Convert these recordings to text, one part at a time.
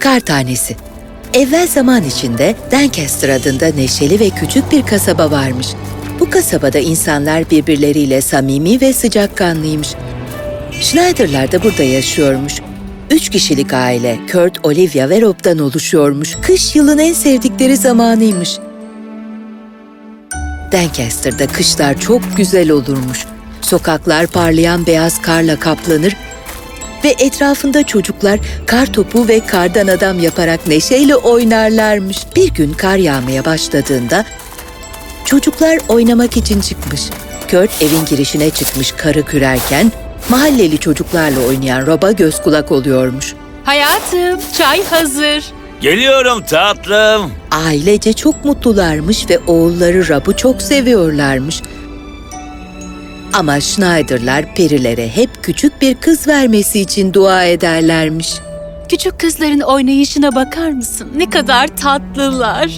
Kar Tanesi Evvel zaman içinde Lancaster adında neşeli ve küçük bir kasaba varmış. Bu kasabada insanlar birbirleriyle samimi ve sıcakkanlıymış. Schneider'lar da burada yaşıyormuş. Üç kişilik aile Kurt, Olivia ve Rob'dan oluşuyormuş. Kış yılın en sevdikleri zamanıymış. Lancaster'da kışlar çok güzel olurmuş. Sokaklar parlayan beyaz karla kaplanır ve etrafında çocuklar kar topu ve kardan adam yaparak neşeyle oynarlarmış. Bir gün kar yağmaya başladığında çocuklar oynamak için çıkmış. Kurt evin girişine çıkmış karı kürerken mahalleli çocuklarla oynayan Rob'a göz kulak oluyormuş. Hayatım, çay hazır. Geliyorum tatlım. Ailece çok mutlularmış ve oğulları Rob'u çok seviyorlarmış. Ama Schneider'lar perilere hep küçük bir kız vermesi için dua ederlermiş. Küçük kızların oynayışına bakar mısın? Ne kadar tatlılar.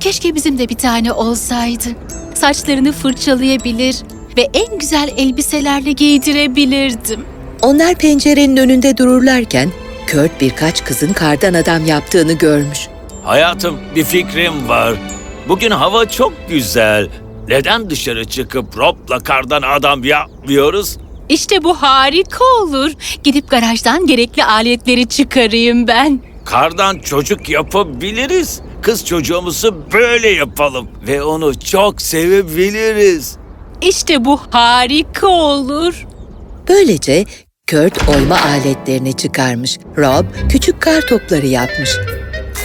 Keşke bizim de bir tane olsaydı. Saçlarını fırçalayabilir ve en güzel elbiselerle giydirebilirdim. Onlar pencerenin önünde dururlarken Kurt birkaç kızın kardan adam yaptığını görmüş. Hayatım bir fikrim var. Bugün hava çok güzel. Neden dışarı çıkıp Rob'la kardan adam yapmıyoruz? İşte bu harika olur. Gidip garajdan gerekli aletleri çıkarayım ben. Kardan çocuk yapabiliriz. Kız çocuğumuzu böyle yapalım. Ve onu çok sevebiliriz. İşte bu harika olur. Böylece Kurt oyma aletlerini çıkarmış. Rob küçük kar topları yapmış.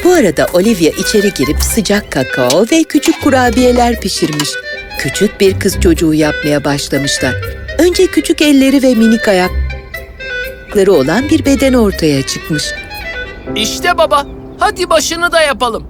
Bu arada Olivia içeri girip sıcak kakao ve küçük kurabiyeler pişirmiş. Küçük bir kız çocuğu yapmaya başlamışlar. Önce küçük elleri ve minik ayakları olan bir beden ortaya çıkmış. İşte baba, hadi başını da yapalım.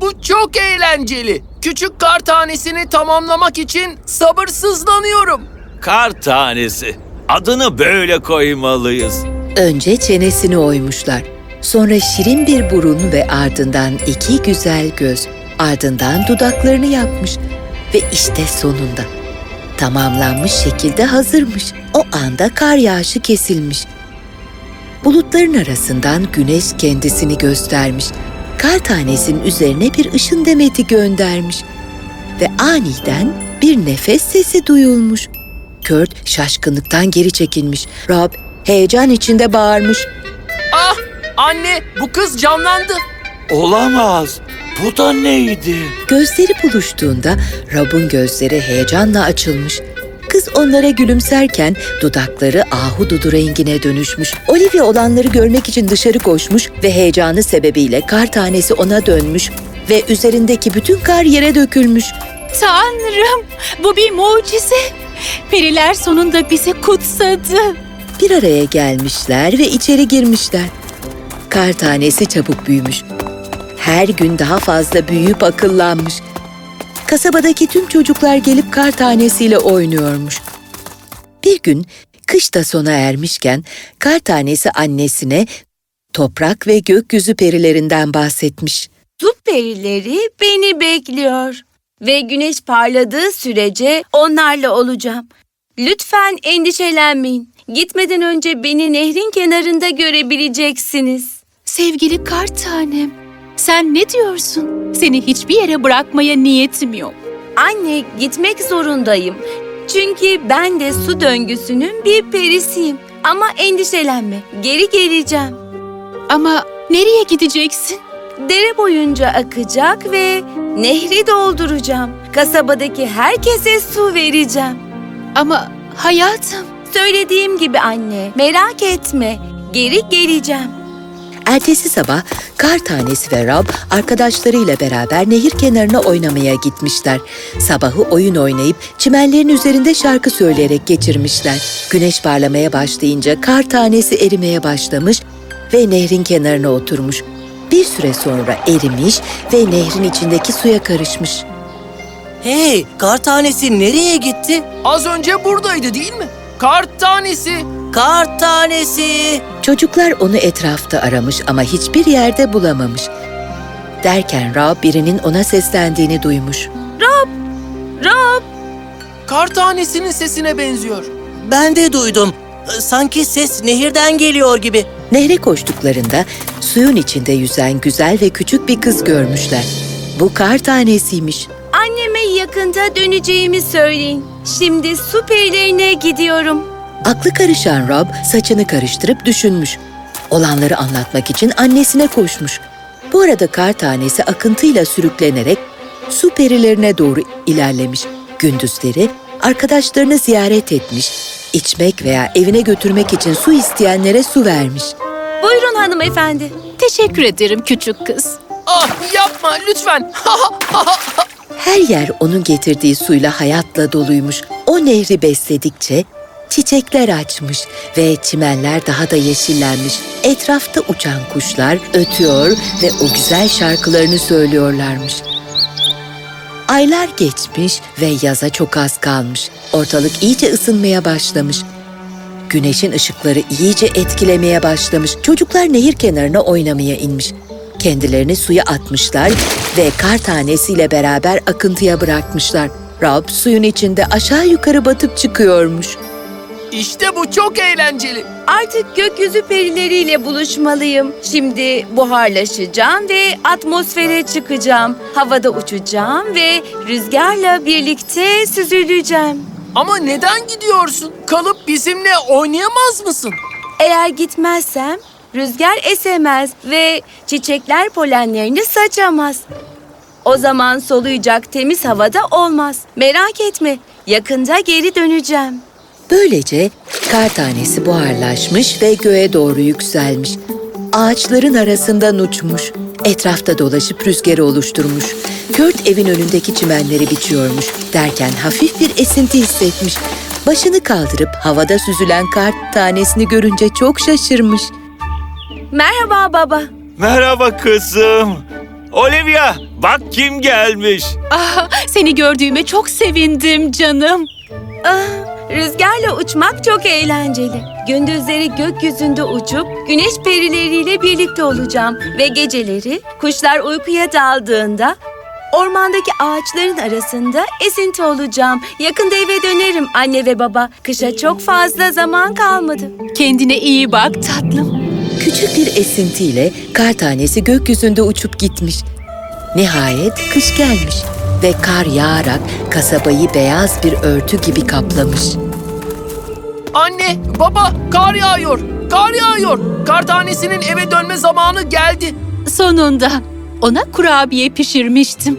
Bu çok eğlenceli. Küçük kar tanesini tamamlamak için sabırsızlanıyorum. Kar tanesi. Adını böyle koymalıyız. Önce çenesini oymuşlar. Sonra şirin bir burun ve ardından iki güzel göz. Ardından dudaklarını yapmış. Ve işte sonunda. Tamamlanmış şekilde hazırmış. O anda kar yağışı kesilmiş. Bulutların arasından güneş kendisini göstermiş. Kar tanesinin üzerine bir ışın demeti göndermiş. Ve aniden bir nefes sesi duyulmuş. Kurt şaşkınlıktan geri çekilmiş. Rob heyecan içinde bağırmış. Ah, anne, bu kız canlandı. Olamaz. Bu da neydi? Gözleri buluştuğunda Rob'un gözleri heyecanla açılmış. Kız onlara gülümserken dudakları ahududu rengine dönüşmüş. Olivia olanları görmek için dışarı koşmuş ve heyecanı sebebiyle kar tanesi ona dönmüş ve üzerindeki bütün kar yere dökülmüş. Tanrım, bu bir mucize. Periler sonunda bizi kutsadı. Bir araya gelmişler ve içeri girmişler. Kar tanesi çabuk büyümüş. Her gün daha fazla büyüyüp akıllanmış. Kasabadaki tüm çocuklar gelip kar tanesiyle oynuyormuş. Bir gün kış da sona ermişken kar tanesi annesine toprak ve gökyüzü perilerinden bahsetmiş. Su perileri beni bekliyor. Ve güneş parladığı sürece onlarla olacağım. Lütfen endişelenmeyin. Gitmeden önce beni nehrin kenarında görebileceksiniz. Sevgili kar tanem, sen ne diyorsun? Seni hiçbir yere bırakmaya niyetim yok. Anne, gitmek zorundayım. Çünkü ben de su döngüsünün bir perisiyim. Ama endişelenme, geri geleceğim. Ama nereye gideceksin? Dere boyunca akacak ve nehri dolduracağım. Kasabadaki herkese su vereceğim. Ama hayatım, Söylediğim gibi anne, merak etme. Geri geleceğim. Ertesi sabah kar tanesi ve Rob arkadaşlarıyla beraber nehir kenarına oynamaya gitmişler. Sabahı oyun oynayıp çimenlerin üzerinde şarkı söyleyerek geçirmişler. Güneş parlamaya başlayınca kar tanesi erimeye başlamış ve nehrin kenarına oturmuş. Bir süre sonra erimiş ve nehrin içindeki suya karışmış. Hey, kar tanesi nereye gitti? Az önce buradaydı değil mi? Kar tanesi. Kar tanesi! Çocuklar onu etrafta aramış ama hiçbir yerde bulamamış. Derken Rob birinin ona seslendiğini duymuş. Rob, Kar tanesinin sesine benziyor. Ben de duydum. Ee, Sanki ses nehirden geliyor gibi. Nehre koştuklarında suyun içinde yüzen güzel ve küçük bir kız görmüşler. Bu kar tanesiymiş. Anneme yakında döneceğimi söyleyin. Şimdi su perilerine gidiyorum. Aklı karışan Rob saçını karıştırıp düşünmüş. Olanları anlatmak için annesine koşmuş. Bu arada kar tanesi akıntıyla sürüklenerek su perilerine doğru ilerlemiş. Gündüzleri arkadaşlarını ziyaret etmiş. İçmek veya evine götürmek için su isteyenlere su vermiş. Buyurun hanımefendi. Teşekkür ederim küçük kız. Ah yapma lütfen. Her yer onun getirdiği suyla hayatla doluymuş. O nehri besledikçe çiçekler açmış ve çimenler daha da yeşillenmiş. Etrafta uçan kuşlar ötüyor ve o güzel şarkılarını söylüyorlarmış. Aylar geçmiş ve yaza çok az kalmış. Ortalık iyice ısınmaya başlamış. Güneşin ışıkları iyice etkilemeye başlamış. Çocuklar nehir kenarına oynamaya inmiş. Kendilerini suya atmışlar ve kar tanesiyle beraber akıntıya bırakmışlar. Rob suyun içinde aşağı yukarı batıp çıkıyormuş. İşte bu çok eğlenceli. Artık gökyüzü perileriyle buluşmalıyım. Şimdi buharlaşacağım ve atmosfere çıkacağım. Havada uçacağım ve rüzgarla birlikte süzüleceğim. Ama neden gidiyorsun? Kalıp bizimle oynayamaz mısın? Eğer gitmezsem rüzgar esemez ve çiçekler polenlerini saçamaz. O zaman soluyacak temiz havada olmaz. Merak etme, yakında geri döneceğim. Böylece kar tanesi buharlaşmış ve göğe doğru yükselmiş. Ağaçların arasından uçmuş. Etrafta dolaşıp rüzgarı oluşturmuş. Kurt evin önündeki çimenleri biçiyormuş. Derken hafif bir esinti hissetmiş. Başını kaldırıp havada süzülen kar tanesini görünce çok şaşırmış. Merhaba baba. Merhaba kızım. Olivia, bak kim gelmiş. Ah, seni gördüğüme çok sevindim canım. Ah, rüzgarla uçmak çok eğlenceli. Gündüzleri gökyüzünde uçup güneş perileriyle birlikte olacağım ve geceleri kuşlar uykuya daldığında ormandaki ağaçların arasında esinti olacağım. Yakında eve dönerim anne ve baba. Kışa çok fazla zaman kalmadı. Kendine iyi bak tatlım. Küçük bir esintiyle kar tanesi gökyüzünde uçup gitmiş. Nihayet kış gelmiş ve kar yağarak kasabayı beyaz bir örtü gibi kaplamış. Anne, baba, kar yağıyor. Kar yağıyor. Kar tanesinin eve dönme zamanı geldi. Sonunda ona kurabiye pişirmiştim.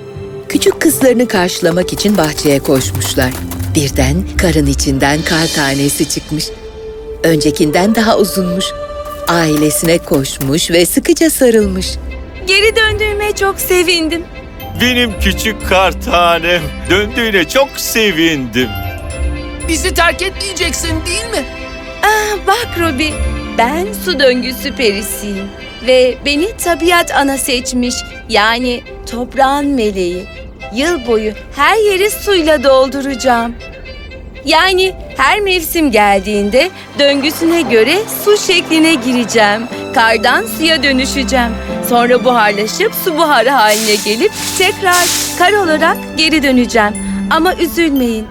Küçük kızlarını karşılamak için bahçeye koşmuşlar. Birden karın içinden kar tanesi çıkmış. Öncekinden daha uzunmuş. Ailesine koşmuş ve sıkıca sarılmış. Geri döndüğüme çok sevindim. Benim küçük kar tanem. Döndüğüne çok sevindim. Bizi terk etmeyeceksin değil mi? Ah, bak Ruby, ben su döngüsü perisiyim. Ve beni tabiat ana seçmiş. Yani toprağın meleği. Yıl boyu her yeri suyla dolduracağım. Yani her mevsim geldiğinde döngüsüne göre su şekline gireceğim. Kardan suya dönüşeceğim. Sonra buharlaşıp su buharı haline gelip tekrar kar olarak geri döneceğim. Ama üzülmeyin.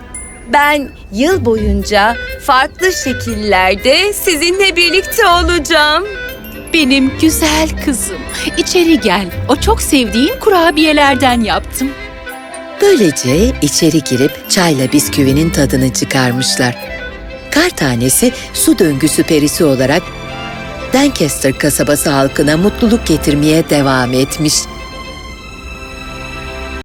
Ben yıl boyunca farklı şekillerde sizinle birlikte olacağım. Benim güzel kızım. İçeri gel. O çok sevdiğin kurabiyelerden yaptım. Böylece içeri girip çayla bisküvinin tadını çıkarmışlar. Kar tanesi su döngüsü perisi olarak Lancaster kasabası halkına mutluluk getirmeye devam etmiş.